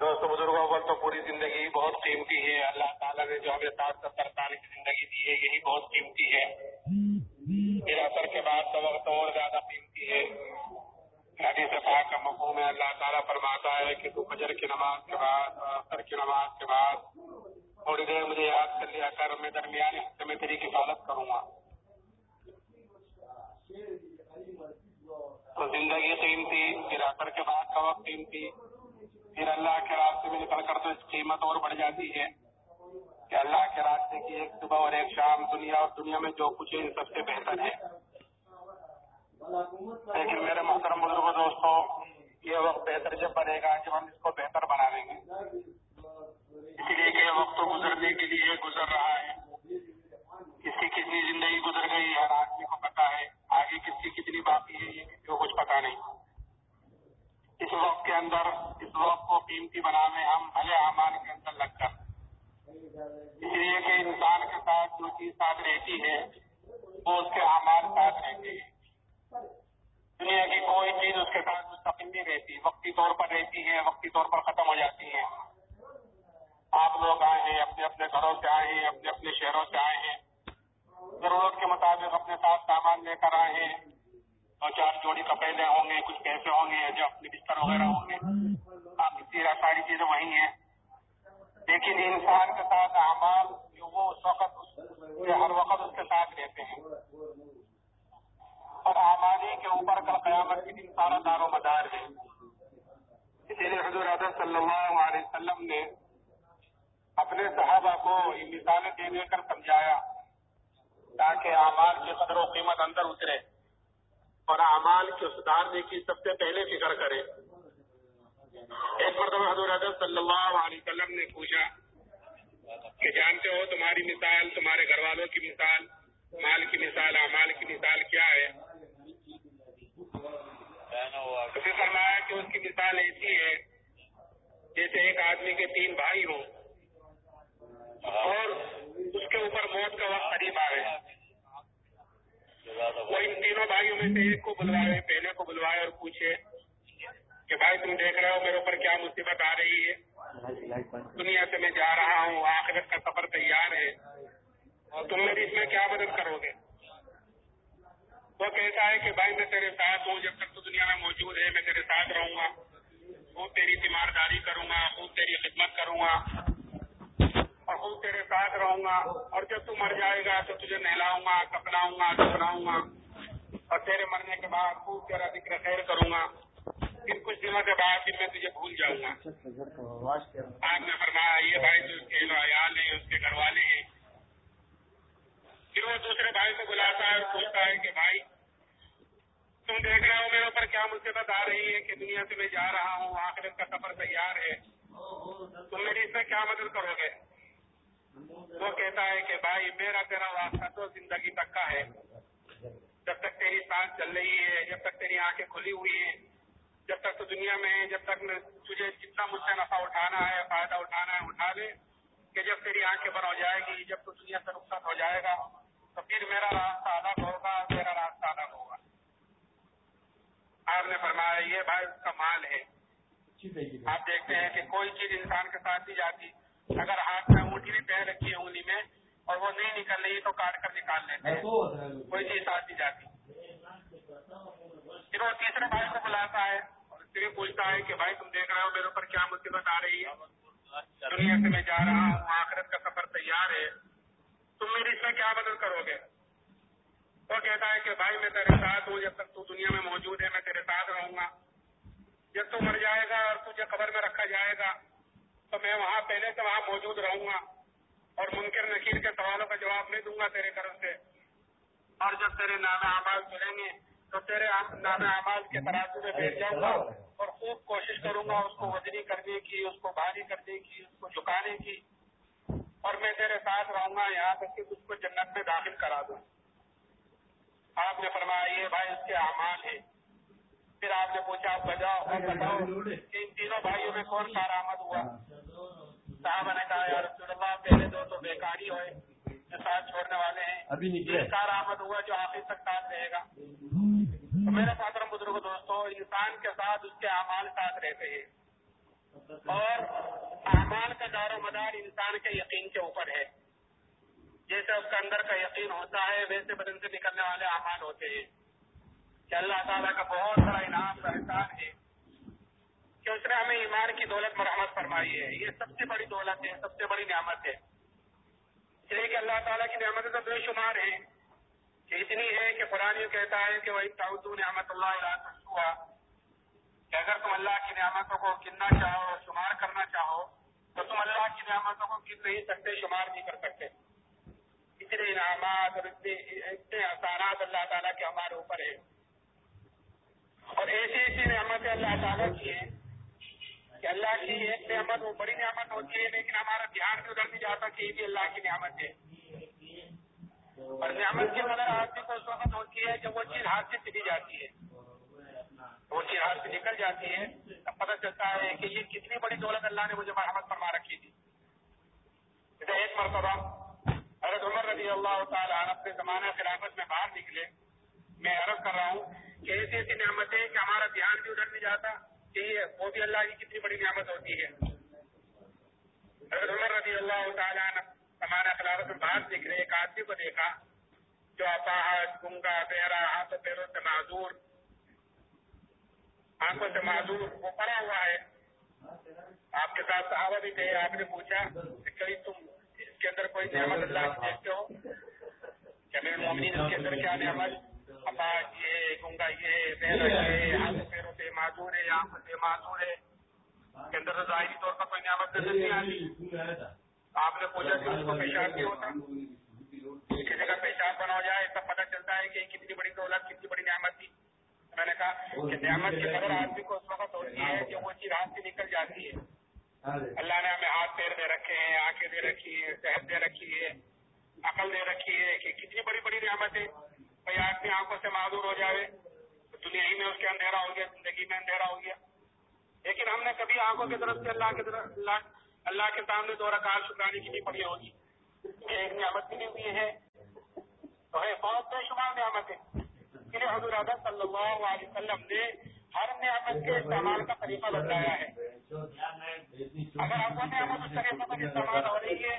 دوستوں بزرگوں اول تو پوری زندگی بہت قیمتی ہے۔ اللہ تعالیٰ نے جو ہمیں سات ستر سال کی زندگی دی ہے، یہی بہت قیمتی ہے۔ پھر اثر کے بعد کا وقت اور زیادہ قیمتی ہے۔ حدیث پاک کا مفہوم ہے، اللہ تعالیٰ فرماتا ہے کہ تو فجر کی نماز کے بعد اثر کی نماز کے بعد تھوڑی دیر مجھے یاد کر لیا کر، میں درمیانی حصے میں تیری کفالت کروں گا۔ تو زندگی قیمتی پھر اثر کے بعد کا وقت قیمتی۔ پھر اللہ کے راستے میں نکل کر تو اس قیمت اور بڑھ جاتی ہے کہ اللہ کے راستے کی ایک صبح اور ایک شام دنیا اور دنیا میں جو کچھ ہے ان سب سے بہتر ہے۔ لیکن میرے محترم بزرگ دوستوں یہ وقت بہتر جب بنے گا جب ہم اس کو بہتر بنا لیں گے۔ اسی لیے کہ وقت گزرنے کے لیے گزر رہا ہے۔ کس کی کتنی زندگی گزر گئی، ہر آدمی کو پتا ہے۔ آگے کس کی کتنی باقی ہے، یہ کچھ پتا نہیں۔ اس وقت کے اندر قیمتی بنانے ہم بھلے امان کے اندر لگ کر۔ اس لیے کہ انسان کے ساتھ جو چیز ساتھ رہتی ہے، وہ اس کے امان ساتھ رہتے ہیں۔ دنیا کی کوئی چیز اس کے ساتھ مستقل نہیں رہتی، وقتی طور پر رہتی ہے، وقتی طور پر ختم ہو جاتی ہے۔ آپ لوگ آئے ہیں، اپنے اپنے گھروں سے آئے ہیں، اپنے اپنے شہروں سے آئے ہیں۔ ضرورت کے مطابق اپنے ساتھ سامان لے کر آئے ہیں۔ دو چار جوڑی کپڑے ہوں گے، کچھ پیسے ہوں گے جو اپنے بستر وغیرہ ہوں گے۔ آپ ساری چیزیں وہی ہیں۔ لیکن انسان کے ساتھ اعمال جو وہ اس وقت ہر وقت اس کے ساتھ رہتے ہیں۔ اور آبادی کے اوپر کل قیامت کے دن سارا دار و مدار ہے۔ اسی لیے حضور حضرت صلی اللہ علیہ وسلم نے اپنے صحابہ کو یہ مثالیں دے دے کر سمجھایا تاکہ اعمال کی قدر و قیمت اندر اترے اور اعمال کے سدھارنے کی سب سے پہلے فکر کرے۔ ایک مرتبہ حضور حضرت صلی اللہ علیہ وسلم نے پوچھا کہ جانتے ہو تمہاری مثال، تمہارے گھر والوں کی مثال، مال کی مثال، اعمال کی مثال کیا ہے؟ فرمایا کہ اس کی مثال ایسی ہے جیسے ایک آدمی کے تین بھائی ہوں اور اس کے اوپر موت کا وقت قریب آئے۔ وہ ان تینوں بھائیوں میں سے ایک کو بلوائے، پہلے کو بلوائے اور پوچھے کہ بھائی تم دیکھ رہے ہو میرے اوپر کیا مصیبت آ رہی ہے؟ دنیا سے میں جا رہا ہوں، آخرت کا سفر تیار ہے۔ اور تم میری اس میں کیا مدد کرو گے؟ وہ کہتا ہے کہ بھائی میں تیرے ساتھ ہوں، جب تک تو دنیا میں موجود ہے، میں تیرے ساتھ رہوں گا۔ خوب تیری تیمارداری کروں گا، خوب تیری خدمت کروں گا۔ اور خوب تیرے ساتھ رہوں گا۔ اور جب تو مر جائے گا تو تجھے نہلاؤں گا کپڑاؤں گا، دفناؤں گا۔ اور تیرے مرنے کے بعد خوب تیرا ذکر خیر کروں گا۔ پھر کچھ دنوں کے بعد پھر میں تجھے بھول جاؤں گا۔ آپ نے فرمایا، یہ بھائی جو اس کے عیال ہیں، اس کے گھر والے ہیں۔ پھر وہ دوسرے بھائی کو بلاتا ہے اور پوچھتا ہے کہ بھائی، تم دیکھ رہے ہو میرے اوپر کیا مصیبت آ رہی ہے کہ دنیا سے میں جا رہا ہوں، آخرت کا سفر تیار ہے۔ تم میری اس میں کیا مدد کرو گے؟ وہ کہتا ہے کہ بھائی، میرا تیرا واسطہ تو زندگی تک کا ہے۔ جب تک تیری سانس چل رہی ہے، جب تک تیری آنکھیں کھلی ہوئی ہیں جب تک تو دنیا میں ہے جب تک تجھے جتنا مجھ سے نفع اٹھانا ہے فائدہ اٹھانا ہے اٹھا لے کہ جب تیری آنکھیں بن ہو جائے گی جب تو دنیا سے رخصت ہو جائے گا تو پھر میرا راستہ الگ ہوگا میرا راستہ الگ ہوگا۔ آپ نے فرمایا یہ بھائی اس کا مال ہے۔ آپ دیکھتے ہیں کہ کوئی چیز انسان کے ساتھ نہیں جاتی۔ اگر ہاتھ میں انگوٹھی بھی پہ رکھی ہے انگلی میں اور وہ نہیں نکل رہی تو کاٹ کر نکال لیتے ہیں۔ کوئی چیز ساتھ نہیں جاتی۔ پھر وہ تیسرے بھائی کو بلاتا ہے۔ پھر پوچھتا ہے کہ بھائی تم دیکھ رہے ہو میرے اوپر کیا مصیبت آ رہی ہے؟ دنیا سے میں جا رہا ہوں، آخرت کا سفر تیار ہے۔ تم میری اس میں کیا مدد کرو گے؟ وہ کہتا ہے کہ بھائی میں تیرے ساتھ ہوں، جب تک تو دنیا میں موجود ہے، میں تیرے ساتھ رہوں گا۔ جب تو مر جائے گا اور تجھے قبر میں رکھا جائے گا، تو میں وہاں پہلے سے وہاں موجود رہوں گا اور منکر نکیر کے سوالوں کا جواب نہیں دوں گا تیرے طرف سے۔ اور جب تیرے نام آباد چلیں گے تو تیرے نام اعمال کے ترازو میں بیٹھ جاؤں گا اور خوب کوشش کروں گا اس کو وزنی کرنے کی اس کو بھاری کرنے کی اس کو جھکانے کی۔ اور میں تیرے ساتھ رہوں گا یہاں تک کہ اس کو جنت میں داخل کرا دوں۔ آپ نے فرمایا یہ بھائی اس کے اعمال ہے پھر آپ نے پوچھا آپ بجاؤ بتاؤ کہ ان تینوں بھائیوں میں کون کارآمد ہوا؟ صاحب نے کہا یار رسول اللہ پہلے دو تو بیکاری ہوئے جو ساتھ چھوڑنے والے ہیں۔ کارآمد ہوا جو آخر تک ساتھ رہے گا۔ میرے محترم بزرگ دوستوں، انسان کے ساتھ اس کے اعمال ساتھ رہتے ہیں۔ اور احمال کا دار و مدار انسان کے یقین کے اوپر ہے۔ جیسے اس کا اندر کا یقین ہوتا ہے، ویسے بدن سے نکلنے والے احمال ہوتے ہیں۔ کہ اللہ تعالیٰ کا بہت بڑا انعام کا احسان ہے کہ اس نے ہمیں ایمان کی دولت مرحمت فرمائی ہے۔ یہ سب سے بڑی دولت ہے، سب سے بڑی نعمت ہے۔ اس لیے کہ اللہ تعالیٰ کی نعمتیں تو بے شمار ہیں۔ کہ اتنی ہے کہ قرآن یہ کہتا ہے کہ وہی تعود نعمت اللہ ہوا کہ اگر تم اللہ کی نعمتوں کو گننا چاہو اور شمار کرنا چاہو، تو تم اللہ کی نعمتوں کو گن نہیں سکتے شمار نہیں کر سکتے۔ اتنے انعامات اور اتنے اتنے اللہ تعالیٰ کے ہمارے اوپر ہے اور ایسی ایسی نعمتیں اللہ تعالیٰ کی ہیں کہ اللہ کی ایک نعمت وہ بڑی نعمت ہوتی ہے، لیکن ہمارا دھیان بھی ادھر نہیں جاتا کہ یہ بھی اللہ کی نعمت ہے۔ اور نعمت کی قدر آدمی کو اس وقت ہوتی ہے، جب وہ چیز ہاتھ سے چلی جاتی ہے، وہ چیز ہاتھ سے نکل جاتی ہے، تب پتہ چلتا ہے کہ یہ کتنی بڑی دولت اللہ نے مجھے مرحمت فرما رکھی تھی۔ جیسے ایک مرتبہ حضرت عمر رضی اللہ تعالیٰ اپنے زمانہ خلافت میں باہر نکلے۔ میں عرض کر رہا ہوں کہ ایسی ایسی نعمتیں کہ ہمارا دھیان بھی ادھر نہیں جاتا کہ یہ وہ بھی اللہ کی کتنی بڑی نعمت ہوتی ہے۔ حضرت عمر رضی اللہ تعالیٰ ہمارا خلافت میں باہر نکلے، ایک آدمی کو دیکھا، جو اپاہج گنگا بہرا، ہاتھوں، پیروں سے معذور، آنکھوں سے معذور، وہ پڑا ہوا ہے۔ آپ کے ساتھ صحابہ بھی تھے، آپ نے پوچھا کہ کبھی تم اس کے اندر کوئی نعمت اللہ دیکھتے ہو؟ کہ میرے مومنین اس کے اندر کیا نعمت؟ اپاہج یہ گنگا یہ، بہرا یہ، ہاتھوں، پیروں سے معذور ہے، آنکھوں سے معذور ہے۔ کے اندر ظاہری طور پر کوئی نعمت نظر نہیں آتی۔ آپ نے پوچھا کہ اس کو پیشاب نہیں ہوتا کسی کا پیشاب بنا ہو جائے تب پتہ چلتا ہے کہ کتنی بڑی دولت، کتنی بڑی نعمت تھی۔ میں نے کہا کہ نعمت کی قدر آدمی کو اس وقت ہوتی ہے کہ وہ چیز ہاتھ سے نکل جاتی ہے۔ اللہ نے ہمیں ہاتھ پیر دے رکھے ہیں، آنکھیں دے رکھی ہے صحت دے رکھی ہے، عقل دے رکھی ہے کہ کتنی بڑی بڑی نعمت ہے بھائی، آدمی آنکھوں سے معذور ہو جائے دنیا ہی میں اس کے اندھیرا ہو گیا، زندگی میں اندھیرا ہو گیا۔ لیکن ہم نے کبھی آنکھوں کی طرف سے اللہ کی طرف اللہ اللہ کے سامنے دو رکعت شکرانے کی نہیں پڑی ہوگی۔ ایک نعمت بھی ہوئی ہے۔ تو ہے بہت بے شمار نعمت ہے اس لیے حضور اعظم صلی اللہ علیہ وسلم نے ہر نعمت کے استعمال کا طریقہ بتایا ہے۔ اگر آپ کو نعمت اس طریقے پر استعمال ہو رہی ہے،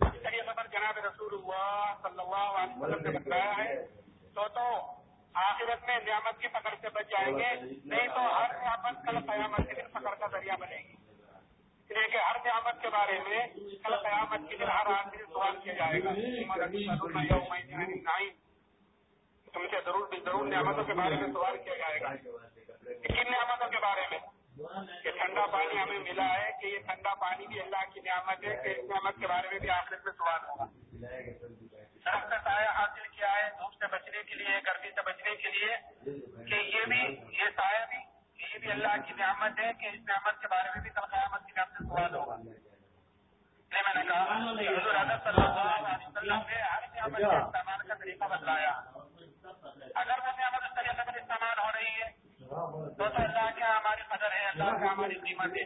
اس طریقے پر جناب رسول اللہ صلی اللہ علیہ وسلم نے بتایا ہے، تو تو آخرت میں نعمت کی پکڑ سے بچ جائیں گے۔ نہیں تو ہر نعمت کل قیامت کے دن پکڑ کا ذریعہ بنے گی۔ اس کہ ہر نعمت کے بارے میں کل قیامت کے دن ہر آدمی سے سوال کیا جائے گا۔ تم سے ضرور ضرور نعمتوں کے بارے میں سوال کیا جائے گا۔ کن نعمتوں کے بارے میں؟ کہ ٹھنڈا پانی ہمیں ملا ہے، کہ یہ ٹھنڈا پانی بھی اللہ کی نعمت ہے، کہ اس نعمت کے بارے میں بھی آخرت میں سوال ہوگا۔ سڑک کا سایہ حاصل کیا ہے دھوپ سے بچنے کے لیے، گرمی سے بچنے کے لیے، کہ یہ بھی، یہ سایہ بھی، یہ بھی اللہ کی نعمت ہے، کہ اس نعمت کے بارے میں بھی کل قیامت کی نعمت سے سوال ہوگا میں نے کہا حضور حضرت صلی اللہ علیہ وسلم نے ہر نعمت کے استعمال کا طریقہ بتلایا اگر وہ نعمت اس طریقے پر استعمال ہو رہی ہے تو تو اللہ کیا ہماری قدر ہے اللہ کیا ہماری قیمت ہے۔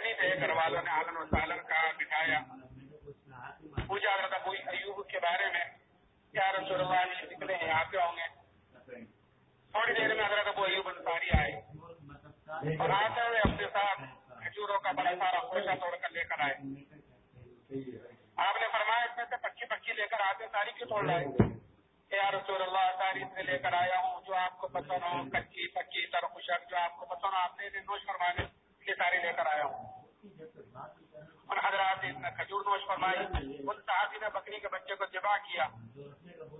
نہیں تھے گھر والوں نے عالم و سالن کا بٹھایا۔ پوچھا حضرت ابو ایوب کے بارے میں، کیا رسول اللہ علیہ نکلے ہیں آپ ہوں گے؟ تھوڑی دیر میں حضرت ابو ایوب انصاری آئے۔ اور آتے ہوئے اپنے ساتھ کھجوروں کا بڑا سارا خوشہ توڑ کر لے کر آئے۔ آپ نے فرمایا، اس میں سے پکی پکی لے کر آتے، ساری کیوں توڑ رہے؟ یا رسول اللہ، ساری سے لے کر آیا ہوں، جو آپ کو پسند ہو، کچی پکی تر خوشک، جو آپ کو پسند ہو، آپ نے نوش فرمانے یہ ساری لے کر آیا ہوں۔ ان حضرات نے کھجور نوش فرمائی، ان صحابی نے بکری کے بچے کو ذبح کیا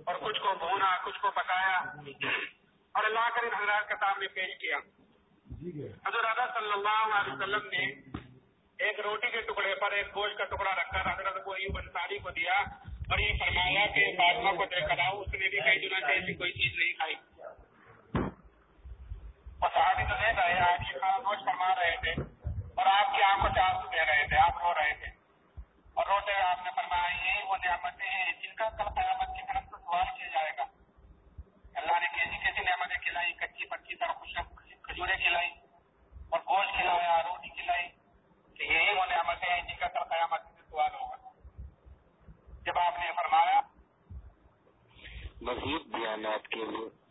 اور کچھ کو بھونا، کچھ کو پکایا اور اللہ کر ان حضرات کے سامنے پیش کیا۔ حضرت صلی اللہ علیہ وسلم نے ایک روٹی کے ٹکڑے پر ایک گوشت کا ٹکڑا رکھا، حضرت کو انصاری کو دیا اور یہ فرمایا کہ فاطمہ کو دیکھ کر آؤ، اس نے بھی کئی دنوں سے ایسی کوئی چیز نہیں کھائی۔ اور صحابی تو لے گئے آپ یہ کھانا فرما رہے تھے اور آپ کی آنکھوں سے آنسو دے رہے تھے، آپ رو رہے تھے۔ اور روتے آپ نے فرمایا، یہ وہ نعمتیں ہیں جن کا کل قیامت کی طرف سے سوال کیا جائے گا۔ اللہ نے کیسی جی، کیسی نعمتیں کھلائی کچی پکی طرح خوشک کھجورے کھلائی اور گوشت کھلایا، روٹی کھلائی۔ کہ یہی وہ نعمتیں ہیں جن کا کل قیامت سے سوال ہوگا۔ جب آپ نے فرمایا، مزید بیانات کے لیے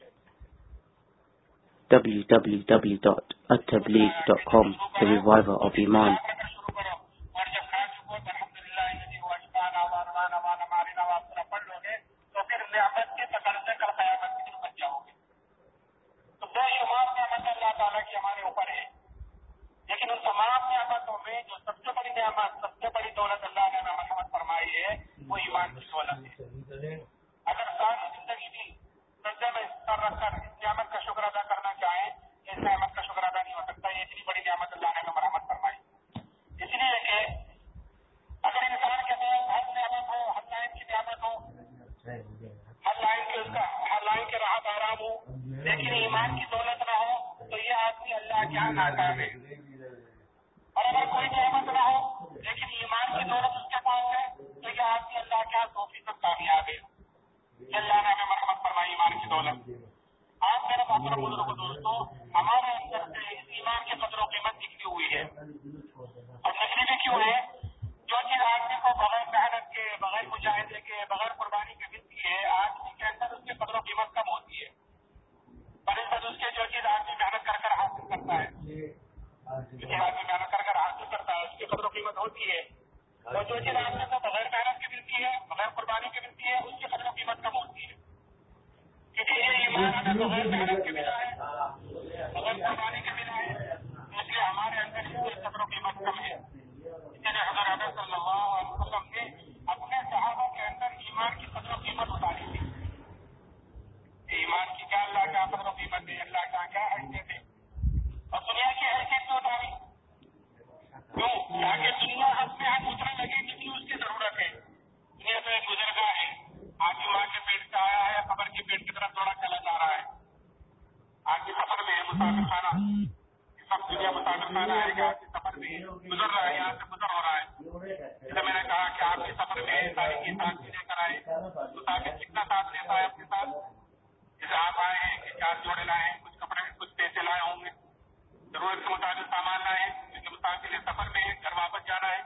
www.attableek.com The Reviver of Iman اللہ کیا قدر ہے۔ اور جو چیز آپ نے کو بغیر محنت کی ملتی ہے بغیر قربانی کی ملتی ہے اس کی قدر و قیمت کم ہوتی ہے؟ کیونکہ یہ ایمان ہمیں بغیر محنت کے ملا ہے بغیر قربانی کے ملا ہے اس لیے ہمارے اندر اس کی قدر و قیمت کم ہے۔ اس لیے حضرت صلی اللہ علیہ وسلم نے اپنے صحابہ کے اندر ایمان کی کیوں تاکہ دنیا حد میں حد اترنے لگے کیونکہ اس کی ضرورت ہے۔ دنیا تو ایک گزرگاہ ہے۔ آج ماں کے پیٹ سے آیا ہے، قبر کے پیٹ کی طرف دوڑا، چلا جا رہا ہے۔ آج کی سفر میں ہے مسافر خانہ سب دنیا مسافر خانہ آئے گا سفر میں گزر رہا ہے، یہاں سے گزر ہو رہا ہے۔ جیسے میں نے کہا کہ آپ کے سفر میں ساری کی ساتھ لے کر مسافر کتنا ساتھ لیتا ہے اپنے ساتھ؟ جیسے آپ آئے ہیں کہ چار جوڑے لائے کچھ کپڑے، کچھ پیسے لائے ہوں گے۔ ضرورت کے مطابق سامان لائے کیونکہ مسافر سفر میں گھر واپس جانا ہے۔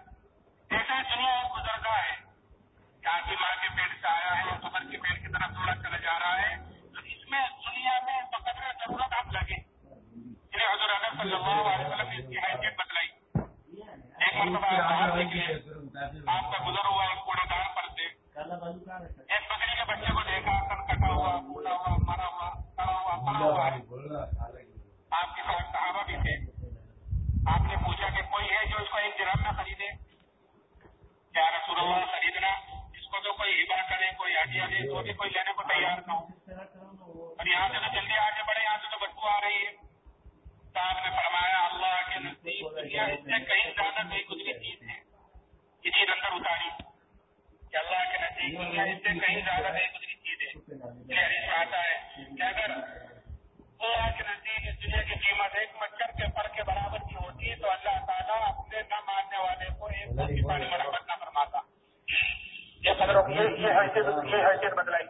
ایسے دنیا گزرگاہ ہے کہ آدمی ماں کے پیٹ سے آیا ہے قبر کے پیٹ کی طرف تھوڑا چلا جا رہا ہے۔ تو اس میں دنیا میں بقدر ضرورت آپ لگے۔ جنہیں حضور اگر صلی اللہ علیہ وسلم نے اس کی حیثیت بتلائی۔ ایک مرتبہ باہر نکلے آپ کا گزر ہوا ایک کوڑے دار پر سے۔ ایک بکری کے بچے کو دیکھا۔ حیثیت یہ حیثیت بدلائی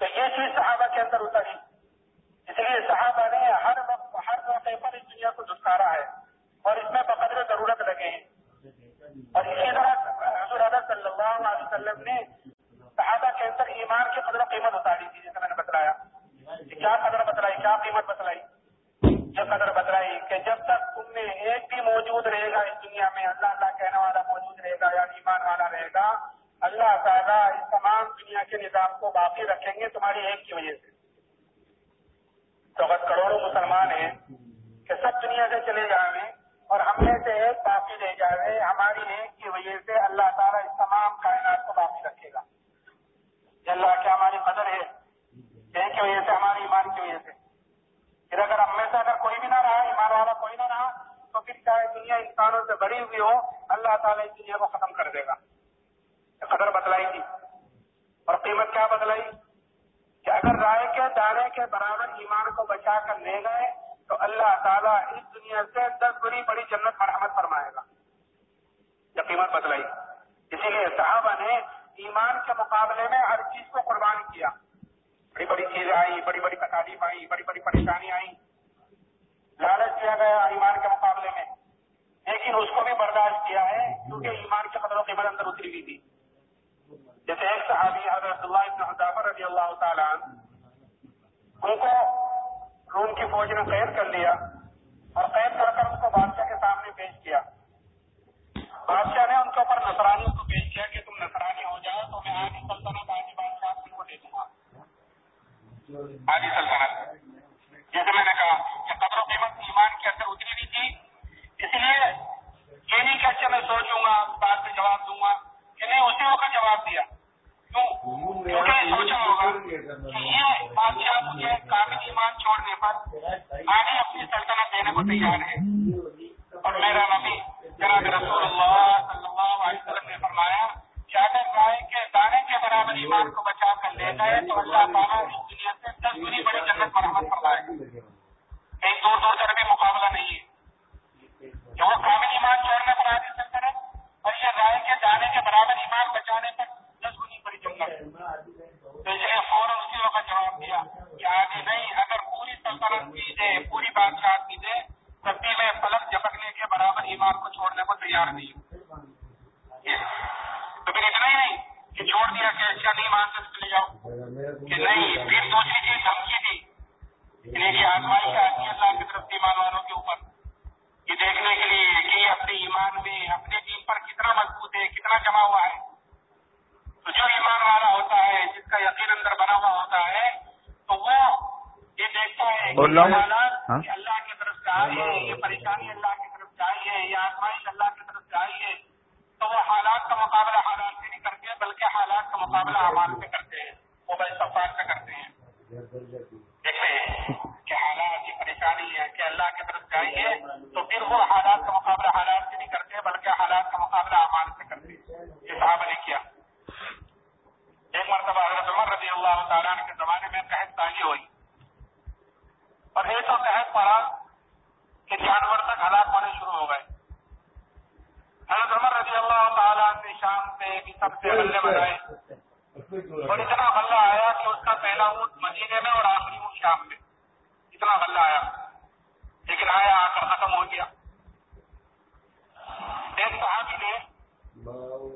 تو یہ چیز صحابہ کے اندر اتری اس لیے صحابہ نے ہر وقت ہر موقع پر اس دنیا کو دھسکارا ہے اور اس میں بقدر ضرورت لگے ہیں۔ اور اسی طرح حضور صلی اللہ علیہ وسلم نے صحابہ کے اندر ایمان کی قدر و قیمت اتاری تھی جیسے میں نے بتلایا۔ کیا قدر بتلائی کیا قیمت بتلائی؟ یہ قدر بتلائی کہ جب تک تم میں ایک بھی موجود رہے گا اس دنیا میں اللہ اللہ کہنے والا موجود رہے گا یا ایمان والا رہے گا اللہ تعالیٰ اس تمام دنیا کے نظام کو باقی رکھیں گے تمہاری ایک کی وجہ سے۔ تو اگر کروڑوں مسلمان ہیں کہ سب دنیا سے چلے جائیں اور ہم میں سے ایک باقی رہ جائے ہماری ایک کی وجہ سے اللہ تعالیٰ اس تمام کائنات کو باقی رکھے گا۔ اللہ کیا ہماری قدر ہے ایک کی وجہ سے، ہماری ایمان کی وجہ سے۔ پھر اگر ہم میں سے اگر کوئی بھی نہ رہا، ایمان والا کوئی نہ رہا، تو پھر چاہے دنیا انسانوں سے بڑی ہوئی ہو، اللہ تعالیٰ اس دنیا کو ختم کر دے گا۔ قدر بدلائی تھی۔ اور قیمت کیا بدلائی کہ اگر رائے کے دارے کے برابر ایمان کو بچا کر لے گئے، تو اللہ تعالیٰ اس دنیا سے دس بڑی بڑی جنت مرحمت فرمائے گا۔ یہ قیمت بدلائی اسی لیے صحابہ نے ایمان کے مقابلے میں ہر چیز کو قربان کیا۔ بڑی بڑی چیزیں آئی بڑی بڑی تکالیف آئی بڑی بڑی پریشانی آئی لالچ کیا گیا ایمان کے مقابلے میں؟ لیکن اس کو بھی برداشت کیا ہے، کیونکہ ایمان کے قدر و قیمت اندر اتری ہوئی تھی۔ جیسے ایک صحابی حضرت اللہ ابن حضافر رضی اللہ تعالیٰ ان کو روم کی فوج نے قید کر لیا اور قید کر کر اس کو بادشاہ کے سامنے پیش کیا۔ بادشاہ نے ان کے اوپر نسرانی کو پیش کیا کہ تم نسرانی ہو جاؤ تو میں آگے سلطنت آگے بادشاہ تم کو دے دوں گا۔ آگے سلطنت۔ جیسے میں نے کہا کہ قدر و قیمت ایمان کے اندر اتری بھی تھی، اس لیے یہ نہیں کہ اچھا میں سوچوں گا بات میں جواب دوں گا کہ نہیں، اسی وقت جواب دیا۔ سوچا ہوگا کہ یہ بادشاہ مجھے کامل ایمان چھوڑنے پر آگے اپنی سلطنت دینے کو تیار ہے۔ کہ نہیں پھر دوسری چیز دھمکی تھی۔ لیکن آزمائش آتی ہے اللہ کی طرف ایمان والوں کے اوپر۔ یہ دیکھنے کے لیے کہ اپنے ایمان میں اپنے دین پر کتنا مضبوط ہے کتنا جمع ہوا ہے۔ تو جو ایمان والا ہوتا ہے جس کا یقین اندر بنا ہوا ہوتا ہے تو وہ یہ دیکھتا ہے کہ اللہ اور اتنا غلہ آیا کہ اس کا پہلا اونٹ مدینے میں اور آخری اونٹ شام میں۔ اتنا غلہ آیا۔ لیکن آیا، آ کر ختم ہو گیا۔ ایک صحابی نے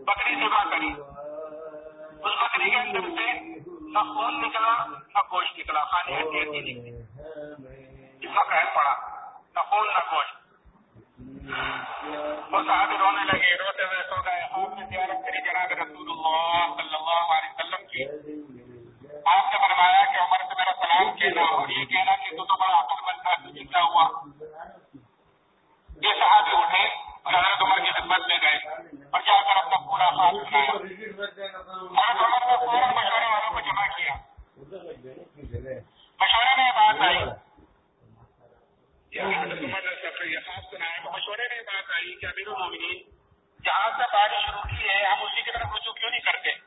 بکری سیوا کری۔ اس بکری کے اندر سے نہ خون نکلا، نہ گوشت نکلا، خالی ہڈی ہڈی نکلی۔ اس کا قید پڑا نہ خون، نہ گوشت۔ وہ صحابی رونے لگے، روتے ہوئے سو گئے۔ آپ نے زیارت کری جناب رسول اللہ صلی اللہ علیہ آپ نے فرمایا کہ عمر سے میرا سلام کہنا اور یہ کہنا کہ تو تو بڑا عقل مند تھا زندہ ہوا۔ یہ صحابی اٹھے اور حضرت عمر کی خدمت میں گئے اور جا کر اپنا پورا حال سنایا حضرت عمر نے فوراً مشورے والوں کو جمع کیا۔ مشورے میں بات آئی۔ مشورے میں بات آئی کہ امیر المومنین، جہاں سے بارش شروع کی ہے، ہم اسی کی طرف رجوع کیوں نہیں کرتے؟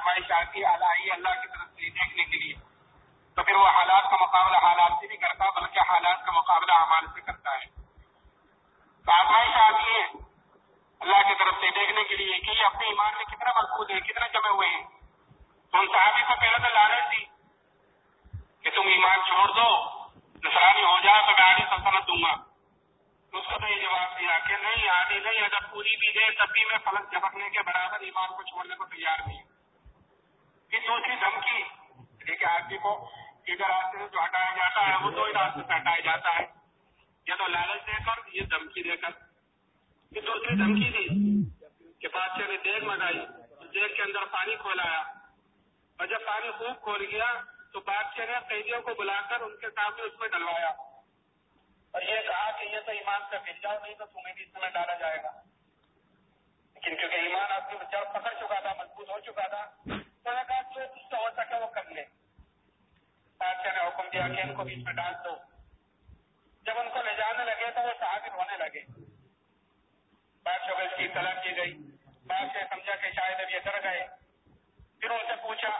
آزمائش آتی آئی اللہ کی طرف سے دیکھنے کے لیے۔ تو پھر وہ حالات کا مقابلہ حالات سے نہیں کرتا بلکہ حالات کا مقابلہ اعمال سے کرتا ہے۔ تو آزمائش آتی ہے اللہ کی طرف سے دیکھنے کے لیے کہ یہ اپنے ایمان میں کتنا مضبوط ہے، کتنا جمے ہوئے ہیں۔ تو ان صحابی کو پہلے تو لالچ تھی ایمان چھوڑ دو نسرانی ہو جائے تو میں آگے سلطنت دوں گا۔ اس کو تو یہ جواب دیا کہ نہیں آدھی نہیں، اگر پوری بھی دے، تب بھی میں فلک جھپکنے کے برابر ایمان کو چھوڑنے کو تیار نہیں پھر دوسری دھمکی ٹھیک ہے آدمی کو ادھر راستے سے جو ہٹایا جاتا ہے، وہ دو ہی راستے سے ہٹایا جاتا ہے۔ یا تو لالچ دے کر، یہ دھمکی دے کر۔ پھر دوسری دھمکی دی کہ بادشاہ نے دیگ منگائی دیگ کے اندر پانی کھولایا۔ اور جب پانی خوب کھول گیا، تو بادشاہ نے قیدیوں کو بلا کر ان کے سامنے اس میں ڈلوایا۔ اور یہ کہا کہ یہ تو ایمان سے مل جاؤ نہیں، تو تمہیں بھی اس میں ڈالا جائے گا۔ لیکن کیونکہ ایمان آپ کی جب پکڑ چکا تھا، مضبوط ہو چکا تھا تو نے کہا جو کچھ ہو سکے وہ کر لے بادشاہ نے حکم دیا کہ ان کو بیچ میں ڈال دو جب ان کو لے جانے لگے تو وہ صحابی ہونے لگے بادشاہ کو اس کی اطلاع کی گئی بادشاہ سمجھا کہ شاید اب یہ ڈر گئے پھر ان سے پوچھا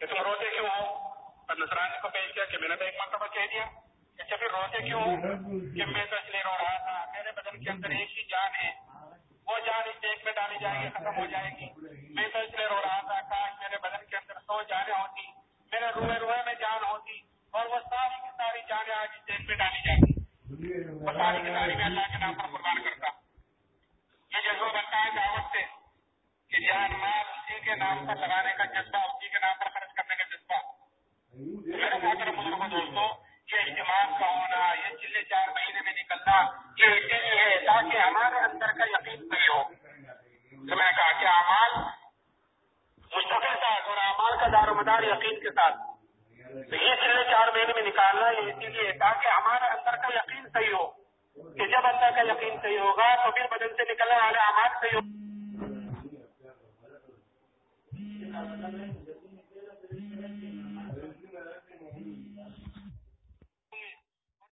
کہ تم روتے کیوں ہو اور نسرانی کو پیش کیا کہ میں نے تو ایک مرتبہ کہہ دیا اچھا پھر روتے کیوں کہ میں تو اس لیے رو رہا تھا میرے بدن کے اندر ایک ہی جان ہے۔ وہ جان اس دیکھ میں ڈالی جائے گی، ختم ہو جائے گی۔ میں سے رو رہا تھا کاش میرے بدن کے اندر سو جانیں ہوتی میرے روئے روئے میں جان ہوتی اور وہ ساری کی ساری جانیں آج جیل میں ڈالی جائیں گی وہ ساری کی ساری میں اللہ کے نام پر قربان کرتا۔ یہ جذبہ بنتا ہے دعوت سے کہ جان مال اسی کے نام پر لگانے کا جذبہ یقین کے ساتھ۔ تو یہ چلے چار مہینے میں نکالنا ہے اسی لیے تاکہ ہمارے اندر کا یقین صحیح ہو۔ کہ جب اندر کا یقین صحیح ہوگا تو پھر بدن سے نکلنے والے آماد صحیح ہو